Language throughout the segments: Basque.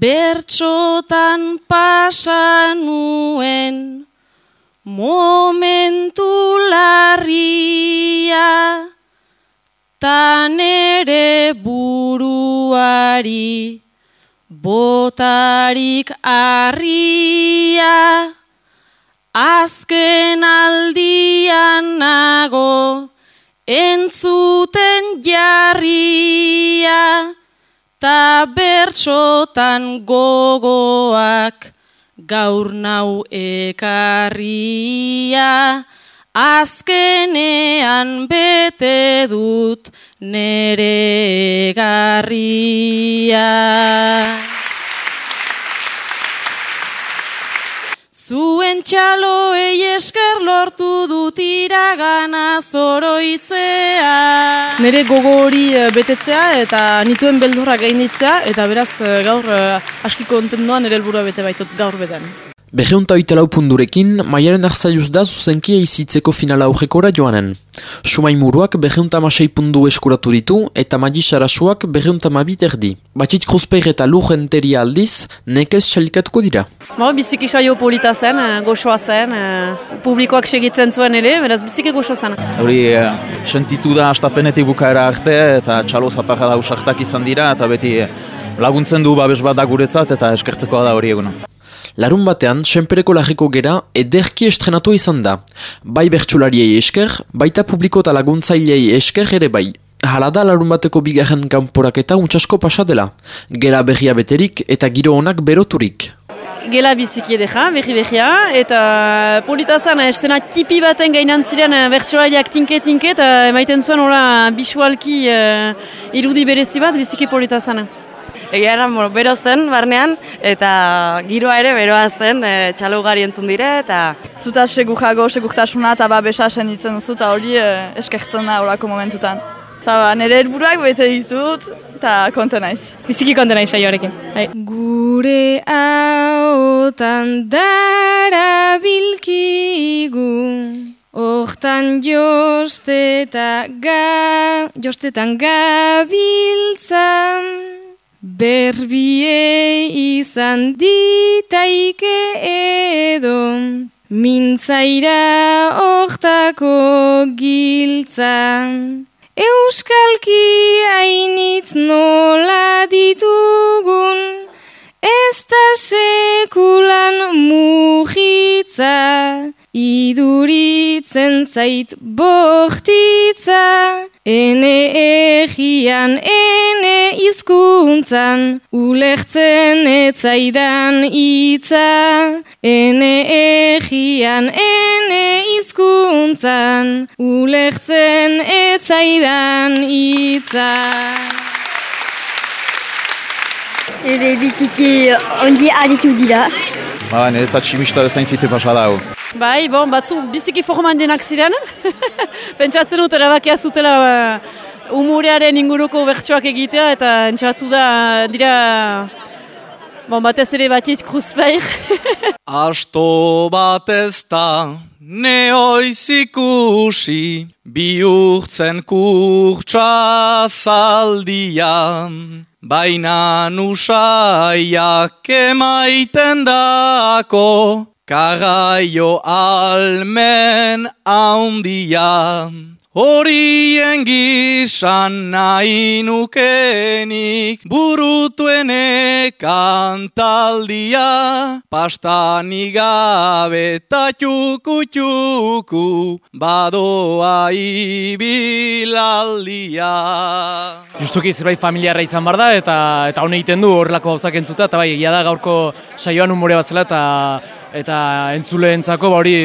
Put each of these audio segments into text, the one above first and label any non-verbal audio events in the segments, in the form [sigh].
bertxotan pasanuen momentu larria tan ere buruari botarik arria azken aldian nago entzuten ta bertxotan gogoak gaur nau ekarria azkenean bete dut nere garria. Zuen txaloei esker lortu dut iragana zoroitzea. Nere gogo hori eh, betetzea eta nituen beldurra gainitzea eta beraz eh, gaur uh, askiko ontenduan nere helburua bete baitot gaur beden. Begeunta oitalau pundurekin, maiaren arzaiuz da zuzenkia izitzeko finala aurrekora joanen. Sumai muruak begeunta masei pundu eskuratu ditu eta magi sarasuak begeunta mabit erdi. Batxit kruzpeir eta lur enteria aldiz, nekez xalikatuko dira. Ba, biziki saio polita zen, eh, goxoa zen, eh, publikoak segitzen zuen ere, beraz biziki goxo zen. Hori, eh, sentitu da astapenetik bukaera arte eta txalo zaparra da usartak izan dira eta beti laguntzen du babes bat da guretzat eta eskertzekoa da hori eguna. Larun batean, senpereko lageko gera ederki estrenatu izan da. Bai bertsulariei esker, baita publiko eta laguntzailei esker ere bai. Hala da larun bateko bigarren kanporak eta untsasko pasa dela. Gera berria beterik eta giro honak beroturik. Gela biziki edera, berri berria, eta polita zen, estena tipi baten gainan ziren eh, bertsolariak tinke-tinke, eta emaiten zuen hola bisualki uh, irudi berezi bat biziki polita zen. Egia eran, bueno, bero zen, barnean, eta giroa ere beroa zen, e, txalo ugari entzun dire, eta... Zuta segurrago, segurtasuna, eta ba ditzen duzu, eta hori e, eskertena horako momentutan. Eta ba, nire helburuak bete ditut, eta konten naiz. Biziki konten naiz horrekin. Bai. Gure haotan dara bilkigu, Hortan josteta ga, jostetan gabiltzan, Berbie izan ditaike edo, mintzaira hortako giltzan. Euskalki hainitz nola iduritzen zait bortitza, ene egian, ene izkuntzan, ulertzen etzaidan itza, ene egian, ene izkuntzan, ulertzen etzaidan itza. Ebe biziki ondi aritu dira. Ba, nire zatximista bezain fite pasa dago. Bai, bon, batzu biziki forman denak ziren. [laughs] Pentsatzen dut erabakia zutela uh, umurearen inguruko bertsoak egitea eta entzatu da dira bon, batez ere batit kruzpeir. [laughs] Asto batez da neoiz ikusi bihurtzen kurtsa zaldian. Baina nusaiak emaiten dako Kagaio almen haundia, horien gisan nahi nukenik, burutuene kantaldia, pastani gabe ta txuku txuku, badoa ibilaldia. Justuki zerbait familiarra izan bar da, eta eta hone egiten du horrelako gauzak entzuta, eta bai, egia da gaurko saioan umore bat zela, eta eta entzuleentzako ba hori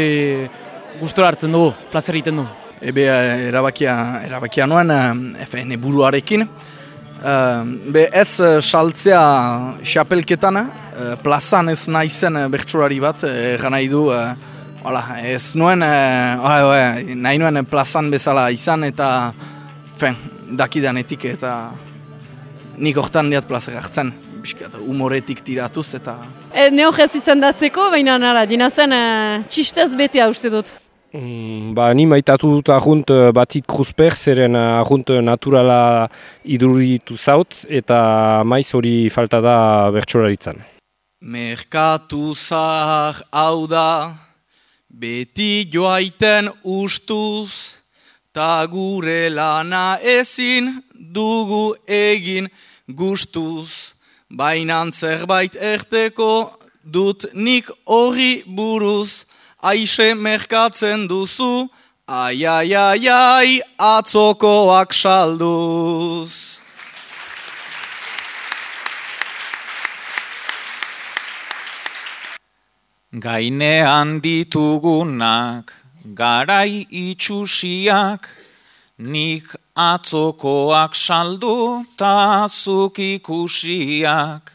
gustora hartzen dugu, plazer egiten du. Ebe erabakia, erabakia noen, FN buruarekin. Be ez saltzea xapelketan, plazan ez naizen bertsurari bat, gana du, Hala, ez nuen, nahi nuen plazan bezala izan eta fen, dakidanetik eta nik hortan diat plazer hartzen biskat, umoretik tiratuz eta... E, Neo jez datzeko, baina nara, dina zen e, txistez betea uste dut. Mm, ba, ni maitatu dut ahunt eh, batit kruzper, zeren ahunt naturala iduritu zaut, eta maiz hori falta da bertsolaritzan. Merkatu zahar hau da, beti joaiten ustuz, ta gure lana ezin dugu egin gustuz. Bainan zerbait erteko dut nik horri buruz, aixe merkatzen duzu, ai ai ai ai atzokoak salduz. Gainean ditugunak, garai itxusiak, nik atzokoak saldu tazuk ikusiak.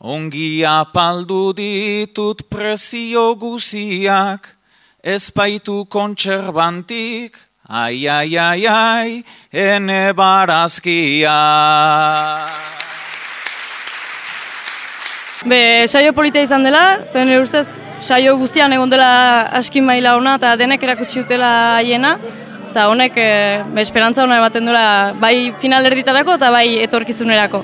Ongi apaldu ditut prezio guziak, ezpaitu kontserbantik, ai ai ai ai, ene barazkiak. Be, saio polita izan dela, zen ustez saio guztian egon dela askin maila ona eta denek erakutsi dutela haiena. Eta honek e, esperantza hona ematen duela bai final erditarako eta bai etorkizunerako.